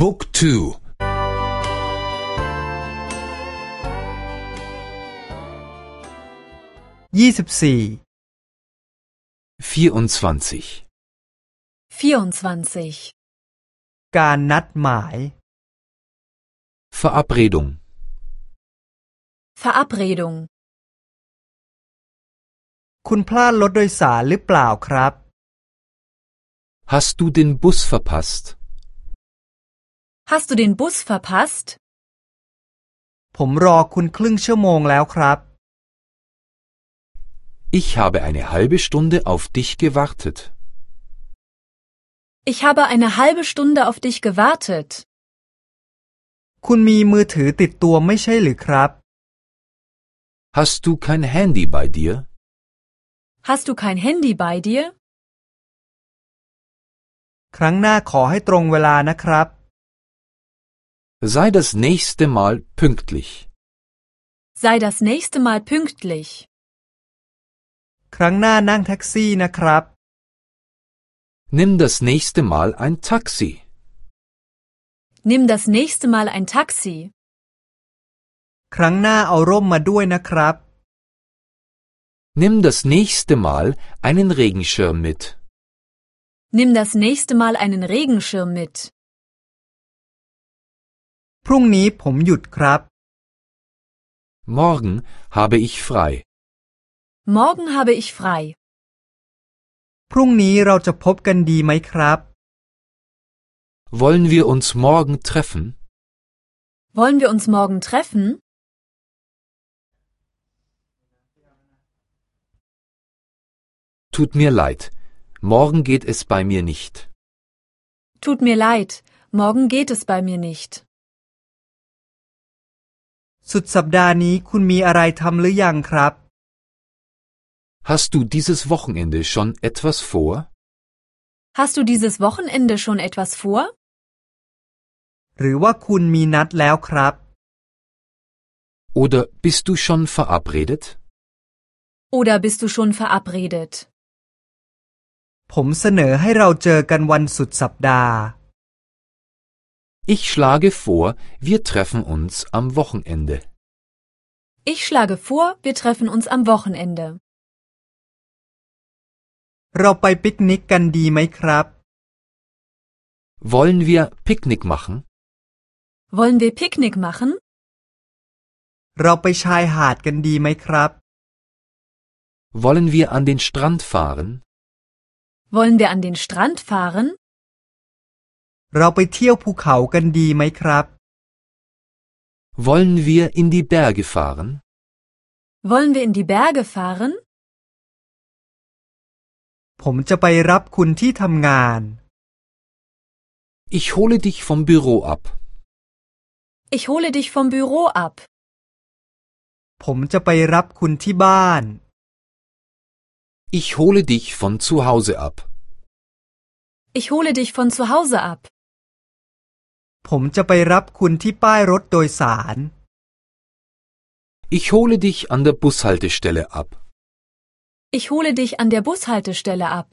Book 2 ยี่สิบสี่ 24 24. การนัดหมาย Verabredung Verabredung. คุณพลาดรถโดยสารหรือเปล่าครับ Hast du den Bus verpasst? Hast du den Bus verpasst? ผมรอคุณครึ่งชั่วโมงแล้วครับ Ich habe eine halbe Stunde auf dich gewartet. Ich habe eine halbe Stunde auf dich gewartet. คุณมีมือถือติดตัวไม่ใช่หรือครับ Hast du kein Handy bei dir? Hast du kein Handy bei dir? ครั้งหน้าขอให้ตรงเวลานะครับ Sei das nächste Mal pünktlich. Sei das nächste Mal pünktlich. ครั้งหน้านั่งแท็กซี่นะครับ Nimm das nächste Mal ein Taxi. Nimm das nächste Mal ein Taxi. ครั้งหน้าเอาร่มมาด้วยนะครับ Nimm das nächste Mal einen Regenschirm mit. Nimm das nächste Mal einen Regenschirm mit. พรุ่งนี้ผมหยุดครับ Morgen habe ich frei. Morgen habe ich frei. พรุ่งนี้เราจะพบกันดีไหมครับ Wollen wir uns morgen treffen? Wollen wir uns morgen treffen? Tut mir leid. Morgen geht es bei mir nicht. Tut mir leid, morgen geht es bei mir nicht. สุดสัปดาห์นี้คุณมีอะไรทำหรือยังครับ Hast du dieses Wochenende schon etwas vor? Hast du dieses Wochenende schon etwas vor? หรือว่าคุณมีนัดแล้วครับ Oder bist du schon verabredet? Oder bist du schon verabredet? ผมเสนอให้เราเจอกันวันสุดสัปดาห์ Ich schlage vor, wir treffen uns am Wochenende. Ich schlage vor, wir treffen uns am Wochenende. เราไปปิกนิกกันดีไหมครับ Wollen wir Picknick machen? Wollen wir Picknick machen? เราไปชายหาดกันดีไหมครับ Wollen wir an den Strand fahren? Wollen wir an den Strand fahren? เราไปเที่ยวภูเขากันดีไหมครับ Wollen wir in die Berge fahren? Wollen wir in die Berge fahren? ผมจะไปรับคุณที่ทำงาน Ich hole dich vom Büro ab. Ich hole dich vom Büro ab. ผมจะไปรับคุณที่บ้าน Ich hole dich von zu Hause ab. Ich hole dich von zu Hause ab. ผมจะไปรับคุณที่ป้ายรถโดยสาร Ich hole dich an der Bushaltestelle ab. Ich hole dich an der Bushaltestelle ab.